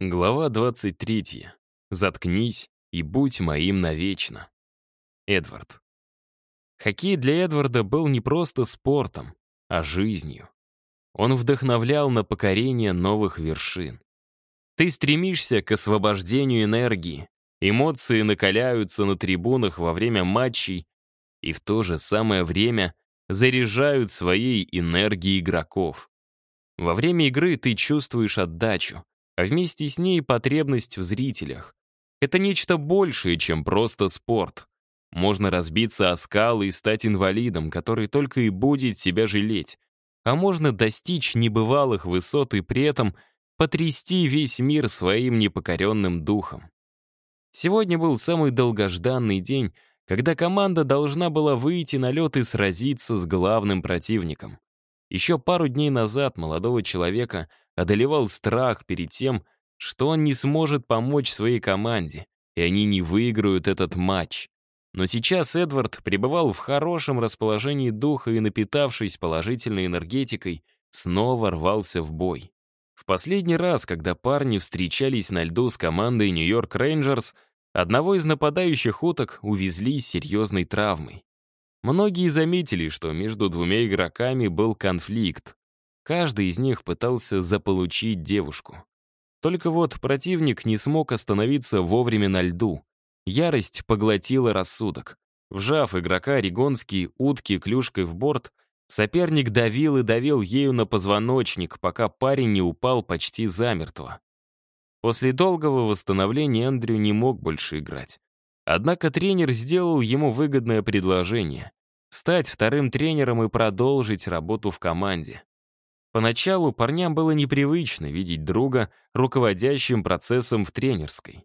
Глава 23. Заткнись и будь моим навечно. Эдвард. Хоккей для Эдварда был не просто спортом, а жизнью. Он вдохновлял на покорение новых вершин. Ты стремишься к освобождению энергии, эмоции накаляются на трибунах во время матчей и в то же самое время заряжают своей энергией игроков. Во время игры ты чувствуешь отдачу, а вместе с ней потребность в зрителях. Это нечто большее, чем просто спорт. Можно разбиться о скалы и стать инвалидом, который только и будет себя жалеть. А можно достичь небывалых высот и при этом потрясти весь мир своим непокоренным духом. Сегодня был самый долгожданный день, когда команда должна была выйти на лед и сразиться с главным противником. Еще пару дней назад молодого человека одолевал страх перед тем, что он не сможет помочь своей команде, и они не выиграют этот матч. Но сейчас Эдвард пребывал в хорошем расположении духа и, напитавшись положительной энергетикой, снова рвался в бой. В последний раз, когда парни встречались на льду с командой Нью-Йорк Рейнджерс, одного из нападающих уток увезли с серьезной травмой. Многие заметили, что между двумя игроками был конфликт. Каждый из них пытался заполучить девушку. Только вот противник не смог остановиться вовремя на льду. Ярость поглотила рассудок. Вжав игрока регонские утки клюшкой в борт, соперник давил и давил ею на позвоночник, пока парень не упал почти замертво. После долгого восстановления Эндрю не мог больше играть. Однако тренер сделал ему выгодное предложение — стать вторым тренером и продолжить работу в команде. Поначалу парням было непривычно видеть друга руководящим процессом в тренерской.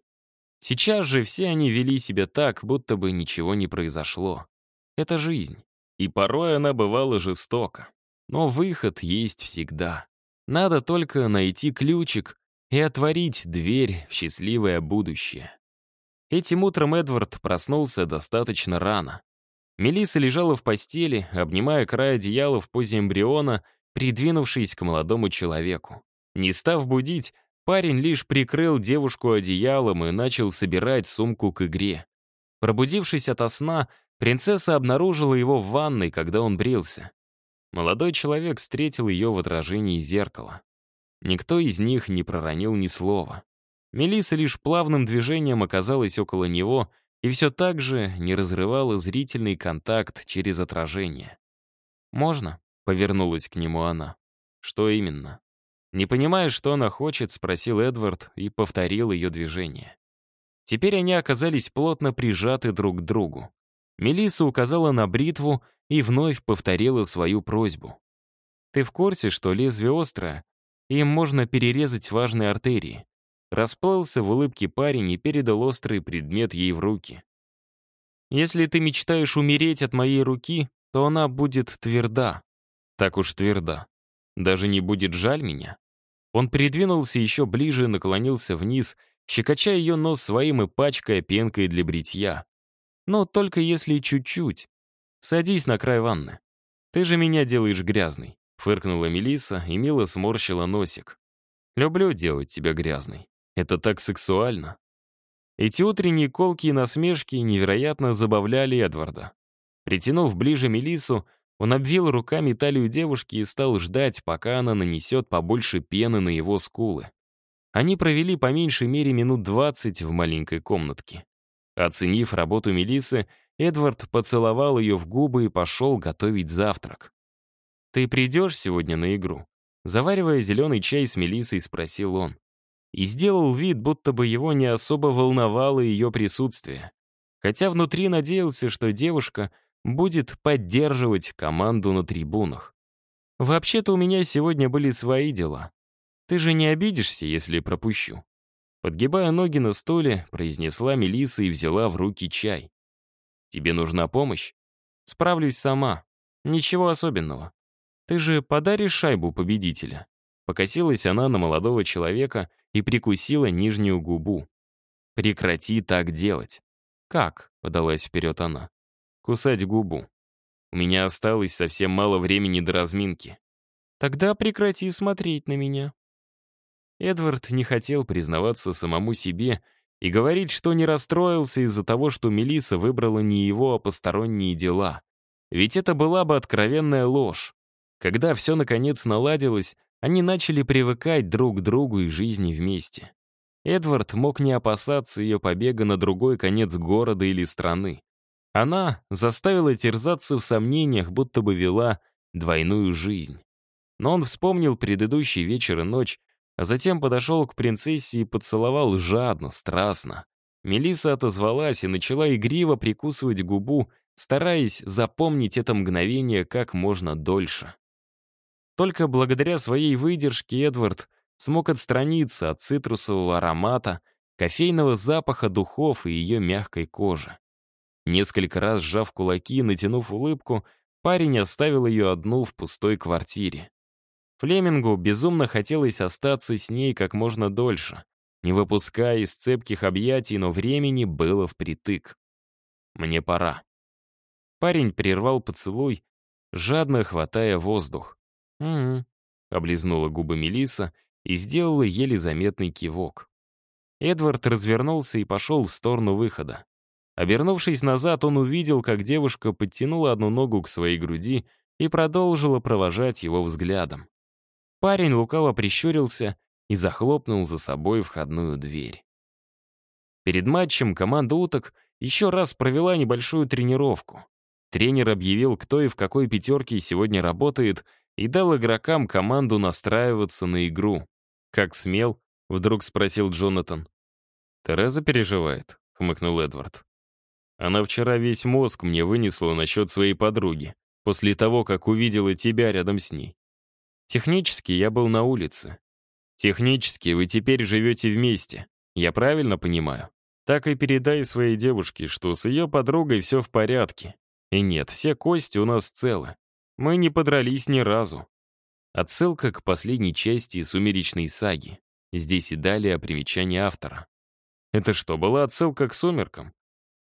Сейчас же все они вели себя так, будто бы ничего не произошло. Это жизнь. И порой она бывала жестока. Но выход есть всегда. Надо только найти ключик и отворить дверь в счастливое будущее. Этим утром Эдвард проснулся достаточно рано. Мелисса лежала в постели, обнимая край одеяла в позе эмбриона, придвинувшись к молодому человеку. Не став будить, парень лишь прикрыл девушку одеялом и начал собирать сумку к игре. Пробудившись ото сна, принцесса обнаружила его в ванной, когда он брился. Молодой человек встретил ее в отражении зеркала. Никто из них не проронил ни слова. Мелиса лишь плавным движением оказалась около него и все так же не разрывала зрительный контакт через отражение. «Можно?» — повернулась к нему она. «Что именно?» Не понимая, что она хочет, спросил Эдвард и повторил ее движение. Теперь они оказались плотно прижаты друг к другу. Мелиса указала на бритву и вновь повторила свою просьбу. «Ты в курсе, что лезвие острое, им можно перерезать важные артерии?» Расплылся в улыбке парень и передал острый предмет ей в руки. «Если ты мечтаешь умереть от моей руки, то она будет тверда. Так уж тверда. Даже не будет жаль меня». Он придвинулся еще ближе, наклонился вниз, щекоча ее нос своим и пачкая пенкой для бритья. Но только если чуть-чуть. Садись на край ванны. Ты же меня делаешь грязный. Фыркнула Мелиса и мило сморщила носик. Люблю делать тебя грязный. Это так сексуально. Эти утренние колки и насмешки невероятно забавляли Эдварда. Притянув ближе Мелису, он обвил руками талию девушки и стал ждать, пока она нанесет побольше пены на его скулы. Они провели по меньшей мере минут двадцать в маленькой комнатке. Оценив работу Мелисы, Эдвард поцеловал ее в губы и пошел готовить завтрак. «Ты придешь сегодня на игру?» Заваривая зеленый чай с Мелиссой, спросил он и сделал вид, будто бы его не особо волновало ее присутствие. Хотя внутри надеялся, что девушка будет поддерживать команду на трибунах. «Вообще-то у меня сегодня были свои дела. Ты же не обидишься, если пропущу?» Подгибая ноги на стуле, произнесла Мелиса и взяла в руки чай. «Тебе нужна помощь?» «Справлюсь сама. Ничего особенного. Ты же подаришь шайбу победителя?» Покосилась она на молодого человека и прикусила нижнюю губу. «Прекрати так делать». «Как?» — подалась вперед она. «Кусать губу. У меня осталось совсем мало времени до разминки». «Тогда прекрати смотреть на меня». Эдвард не хотел признаваться самому себе и говорить, что не расстроился из-за того, что Мелиса выбрала не его, а посторонние дела. Ведь это была бы откровенная ложь. Когда все наконец наладилось, они начали привыкать друг к другу и жизни вместе. Эдвард мог не опасаться ее побега на другой конец города или страны. Она заставила терзаться в сомнениях, будто бы вела двойную жизнь. Но он вспомнил предыдущий вечер и ночь, а затем подошел к принцессе и поцеловал жадно, страстно. Мелиса отозвалась и начала игриво прикусывать губу, стараясь запомнить это мгновение как можно дольше. Только благодаря своей выдержке Эдвард смог отстраниться от цитрусового аромата, кофейного запаха духов и ее мягкой кожи. Несколько раз сжав кулаки и натянув улыбку, парень оставил ее одну в пустой квартире. Флемингу безумно хотелось остаться с ней как можно дольше, не выпуская из цепких объятий, но времени было впритык. «Мне пора». Парень прервал поцелуй, жадно хватая воздух. «Угу», — облизнула губы Мелиса и сделала еле заметный кивок. Эдвард развернулся и пошел в сторону выхода. Обернувшись назад, он увидел, как девушка подтянула одну ногу к своей груди и продолжила провожать его взглядом. Парень лукаво прищурился и захлопнул за собой входную дверь. Перед матчем команда «Уток» еще раз провела небольшую тренировку. Тренер объявил, кто и в какой пятерке сегодня работает, и дал игрокам команду настраиваться на игру. «Как смел?» — вдруг спросил Джонатан. «Тереза переживает», — хмыкнул Эдвард. «Она вчера весь мозг мне вынесла насчет своей подруги, после того, как увидела тебя рядом с ней. Технически я был на улице. Технически вы теперь живете вместе, я правильно понимаю? Так и передай своей девушке, что с ее подругой все в порядке. И нет, все кости у нас целы. Мы не подрались ни разу. Отсылка к последней части «Сумеречной саги». Здесь и далее примечание автора. Это что, была отсылка к «Сумеркам»?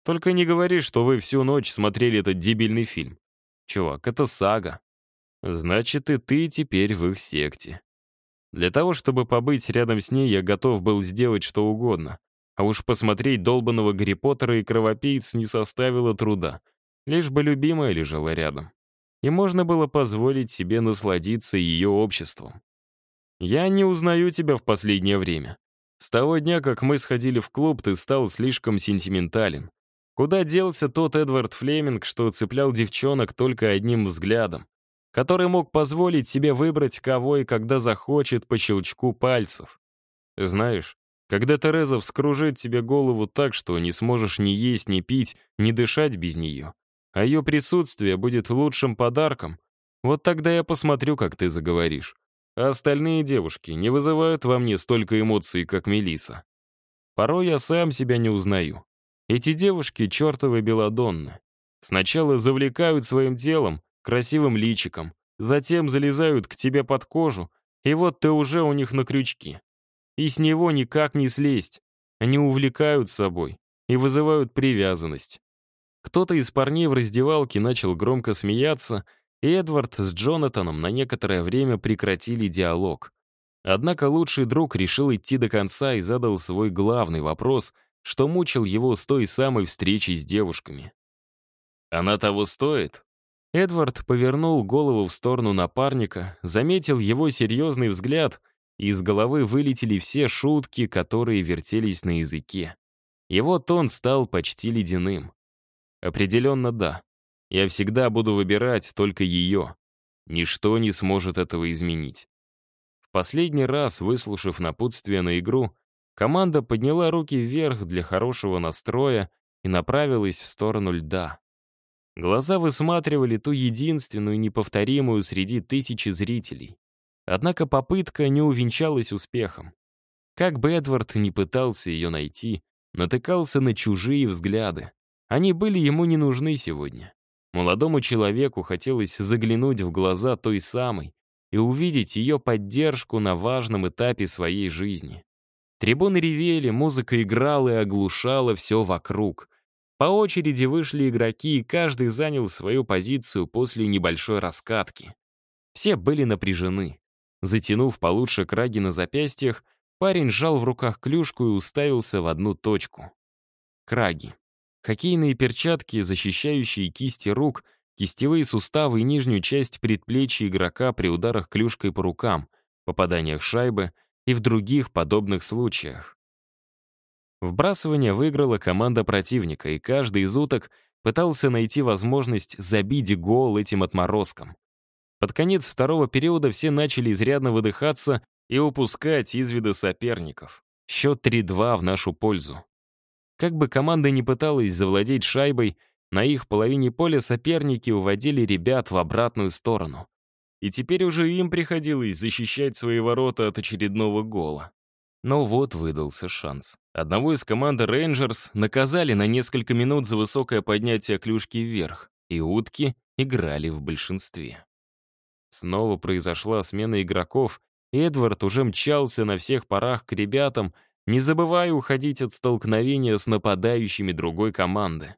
Только не говори, что вы всю ночь смотрели этот дебильный фильм. Чувак, это сага. Значит, и ты теперь в их секте. Для того, чтобы побыть рядом с ней, я готов был сделать что угодно. А уж посмотреть долбанного Гарри Поттера и Кровопийц не составило труда. Лишь бы любимая лежала рядом и можно было позволить себе насладиться ее обществом. «Я не узнаю тебя в последнее время. С того дня, как мы сходили в клуб, ты стал слишком сентиментален. Куда делся тот Эдвард Флеминг, что цеплял девчонок только одним взглядом, который мог позволить себе выбрать кого и когда захочет по щелчку пальцев? Знаешь, когда Тереза вскружит тебе голову так, что не сможешь ни есть, ни пить, ни дышать без нее, а ее присутствие будет лучшим подарком, вот тогда я посмотрю, как ты заговоришь. А остальные девушки не вызывают во мне столько эмоций, как Мелиса. Порой я сам себя не узнаю. Эти девушки — чертовы белодонны. Сначала завлекают своим телом, красивым личиком, затем залезают к тебе под кожу, и вот ты уже у них на крючке. И с него никак не слезть. Они увлекают собой и вызывают привязанность. Кто-то из парней в раздевалке начал громко смеяться, и Эдвард с Джонатаном на некоторое время прекратили диалог. Однако лучший друг решил идти до конца и задал свой главный вопрос, что мучил его с той самой встречи с девушками. «Она того стоит?» Эдвард повернул голову в сторону напарника, заметил его серьезный взгляд, и из головы вылетели все шутки, которые вертелись на языке. Его тон стал почти ледяным. Определенно да. Я всегда буду выбирать только ее. Ничто не сможет этого изменить. В последний раз, выслушав напутствие на игру, команда подняла руки вверх для хорошего настроя и направилась в сторону льда. Глаза высматривали ту единственную неповторимую среди тысячи зрителей. Однако попытка не увенчалась успехом. Как бы Эдвард не пытался ее найти, натыкался на чужие взгляды. Они были ему не нужны сегодня. Молодому человеку хотелось заглянуть в глаза той самой и увидеть ее поддержку на важном этапе своей жизни. Трибуны ревели, музыка играла и оглушала все вокруг. По очереди вышли игроки, и каждый занял свою позицию после небольшой раскатки. Все были напряжены. Затянув получше краги на запястьях, Парень сжал в руках клюшку и уставился в одну точку. Краги. Хоккейные перчатки, защищающие кисти рук, кистевые суставы и нижнюю часть предплечья игрока при ударах клюшкой по рукам, попаданиях шайбы и в других подобных случаях. Вбрасывание выиграла команда противника, и каждый из уток пытался найти возможность забить гол этим отморозкам. Под конец второго периода все начали изрядно выдыхаться и упускать из вида соперников. Счет 3-2 в нашу пользу. Как бы команда ни пыталась завладеть шайбой, на их половине поля соперники уводили ребят в обратную сторону. И теперь уже им приходилось защищать свои ворота от очередного гола. Но вот выдался шанс. Одного из команды Рейнджерс наказали на несколько минут за высокое поднятие клюшки вверх, и утки играли в большинстве. Снова произошла смена игроков, Эдвард уже мчался на всех парах к ребятам, не забывая уходить от столкновения с нападающими другой команды.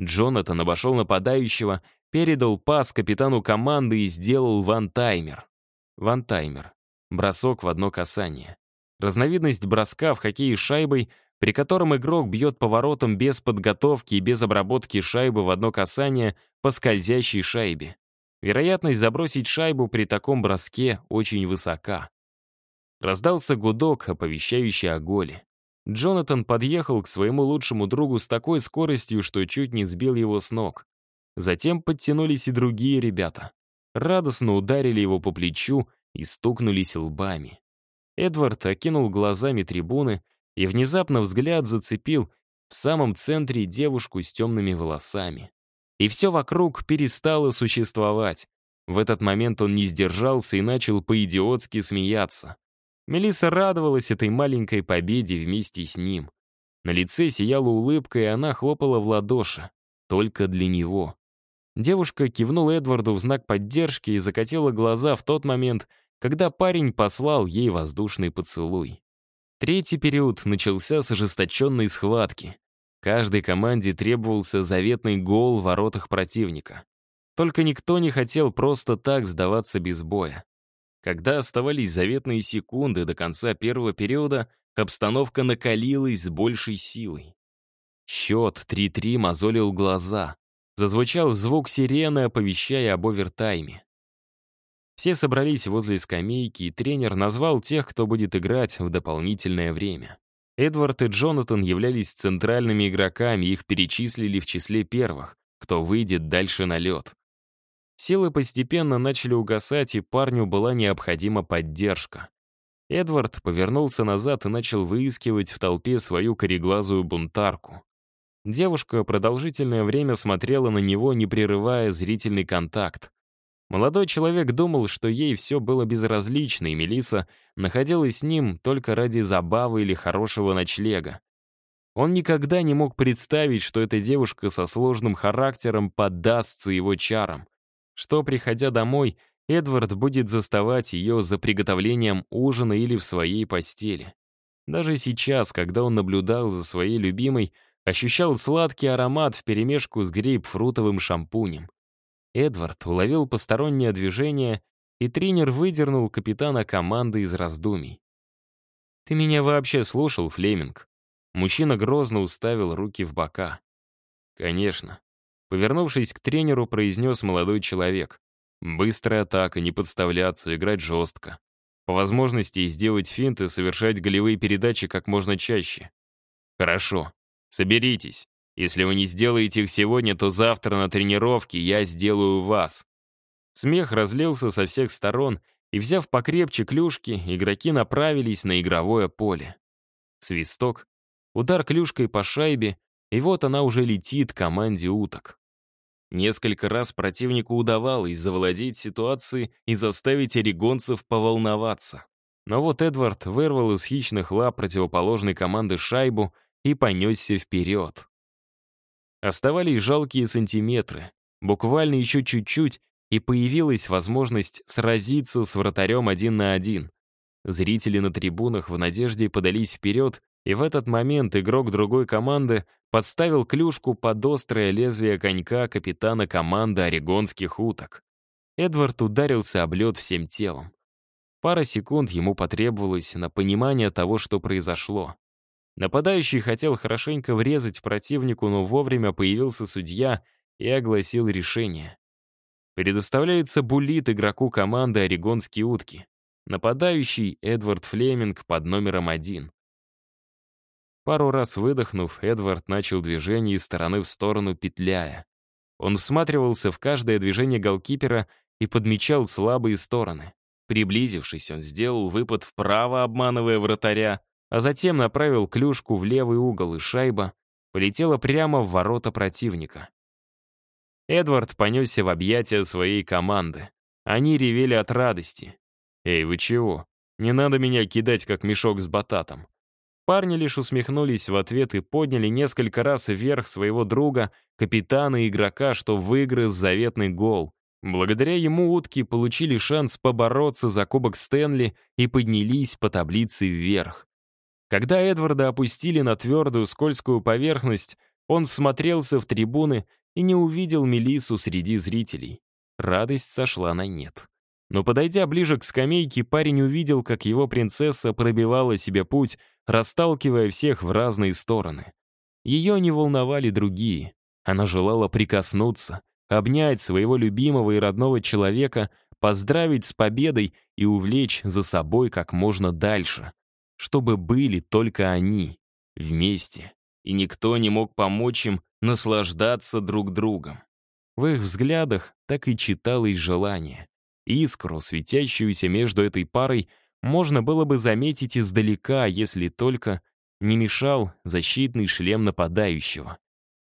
Джонатан обошел нападающего, передал пас капитану команды и сделал вантаймер. Вантаймер. Бросок в одно касание. Разновидность броска в хоккее с шайбой, при котором игрок бьет поворотом без подготовки и без обработки шайбы в одно касание по скользящей шайбе. Вероятность забросить шайбу при таком броске очень высока. Раздался гудок, оповещающий о голе. Джонатан подъехал к своему лучшему другу с такой скоростью, что чуть не сбил его с ног. Затем подтянулись и другие ребята. Радостно ударили его по плечу и стукнулись лбами. Эдвард окинул глазами трибуны, и внезапно взгляд зацепил в самом центре девушку с темными волосами и все вокруг перестало существовать. В этот момент он не сдержался и начал по-идиотски смеяться. Мелисса радовалась этой маленькой победе вместе с ним. На лице сияла улыбка, и она хлопала в ладоши. Только для него. Девушка кивнула Эдварду в знак поддержки и закатила глаза в тот момент, когда парень послал ей воздушный поцелуй. Третий период начался с ожесточенной схватки. Каждой команде требовался заветный гол в воротах противника. Только никто не хотел просто так сдаваться без боя. Когда оставались заветные секунды до конца первого периода, обстановка накалилась с большей силой. Счет 3-3 мозолил глаза. Зазвучал звук сирены, оповещая об овертайме. Все собрались возле скамейки, и тренер назвал тех, кто будет играть в дополнительное время. Эдвард и Джонатан являлись центральными игроками, их перечислили в числе первых, кто выйдет дальше на лед. Силы постепенно начали угасать, и парню была необходима поддержка. Эдвард повернулся назад и начал выискивать в толпе свою кореглазую бунтарку. Девушка продолжительное время смотрела на него, не прерывая зрительный контакт. Молодой человек думал, что ей все было безразлично, и Мелиса находилась с ним только ради забавы или хорошего ночлега. Он никогда не мог представить, что эта девушка со сложным характером поддастся его чарам, что, приходя домой, Эдвард будет заставать ее за приготовлением ужина или в своей постели. Даже сейчас, когда он наблюдал за своей любимой, ощущал сладкий аромат вперемешку с грейпфрутовым шампунем. Эдвард уловил постороннее движение, и тренер выдернул капитана команды из раздумий. «Ты меня вообще слушал, Флеминг?» Мужчина грозно уставил руки в бока. «Конечно». Повернувшись к тренеру, произнес молодой человек. «Быстрая атака, не подставляться, играть жестко. По возможности сделать финты совершать голевые передачи как можно чаще. Хорошо. Соберитесь. Если вы не сделаете их сегодня, то завтра на тренировке я сделаю вас». Смех разлился со всех сторон, и, взяв покрепче клюшки, игроки направились на игровое поле. Свисток, удар клюшкой по шайбе, и вот она уже летит команде уток. Несколько раз противнику удавалось завладеть ситуацией и заставить орегонцев поволноваться. Но вот Эдвард вырвал из хищных лап противоположной команды шайбу и понесся вперед. Оставались жалкие сантиметры. Буквально еще чуть-чуть, и появилась возможность сразиться с вратарем один на один. Зрители на трибунах в надежде подались вперед, и в этот момент игрок другой команды подставил клюшку под острое лезвие конька капитана команды орегонских уток. Эдвард ударился об лед всем телом. Пара секунд ему потребовалось на понимание того, что произошло. Нападающий хотел хорошенько врезать противнику, но вовремя появился судья и огласил решение. Предоставляется буллит игроку команды «Орегонские утки». Нападающий Эдвард Флеминг под номером один. Пару раз выдохнув, Эдвард начал движение из стороны в сторону, петляя. Он всматривался в каждое движение голкипера и подмечал слабые стороны. Приблизившись, он сделал выпад вправо, обманывая вратаря, а затем направил клюшку в левый угол, и шайба полетела прямо в ворота противника. Эдвард понесся в объятия своей команды. Они ревели от радости. «Эй, вы чего? Не надо меня кидать, как мешок с бататом». Парни лишь усмехнулись в ответ и подняли несколько раз вверх своего друга, капитана и игрока, что выиграл заветный гол. Благодаря ему утки получили шанс побороться за Кубок Стэнли и поднялись по таблице вверх. Когда Эдварда опустили на твердую скользкую поверхность, он всмотрелся в трибуны и не увидел Мелису среди зрителей. Радость сошла на нет. Но подойдя ближе к скамейке, парень увидел, как его принцесса пробивала себе путь, расталкивая всех в разные стороны. Ее не волновали другие. Она желала прикоснуться, обнять своего любимого и родного человека, поздравить с победой и увлечь за собой как можно дальше чтобы были только они, вместе, и никто не мог помочь им наслаждаться друг другом. В их взглядах так и читалось желание. Искру, светящуюся между этой парой, можно было бы заметить издалека, если только не мешал защитный шлем нападающего.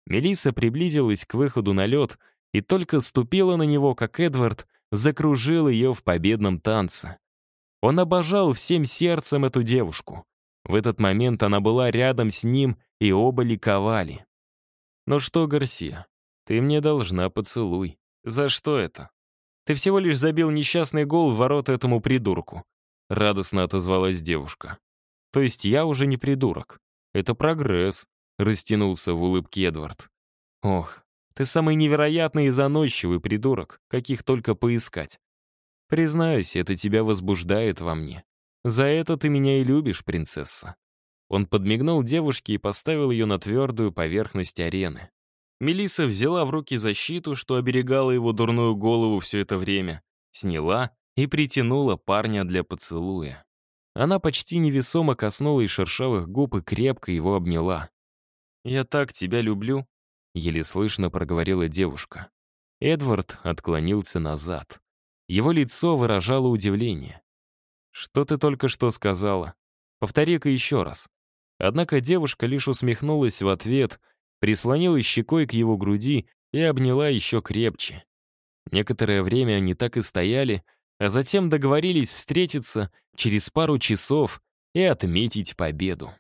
Мелисса приблизилась к выходу на лед и только ступила на него, как Эдвард закружил ее в победном танце. Он обожал всем сердцем эту девушку. В этот момент она была рядом с ним, и оба ликовали. «Ну что, Гарсия, ты мне должна поцелуй. За что это? Ты всего лишь забил несчастный гол в ворота этому придурку», — радостно отозвалась девушка. «То есть я уже не придурок. Это прогресс», — растянулся в улыбке Эдвард. «Ох, ты самый невероятный и заносчивый придурок, каких только поискать. Признаюсь, это тебя возбуждает во мне. За это ты меня и любишь, принцесса». Он подмигнул девушке и поставил ее на твердую поверхность арены. Мелиса взяла в руки защиту, что оберегала его дурную голову все это время, сняла и притянула парня для поцелуя. Она почти невесомо коснулась шершавых губ и крепко его обняла. «Я так тебя люблю», — еле слышно проговорила девушка. Эдвард отклонился назад. Его лицо выражало удивление. «Что ты только что сказала? Повтори-ка еще раз». Однако девушка лишь усмехнулась в ответ, прислонилась щекой к его груди и обняла еще крепче. Некоторое время они так и стояли, а затем договорились встретиться через пару часов и отметить победу.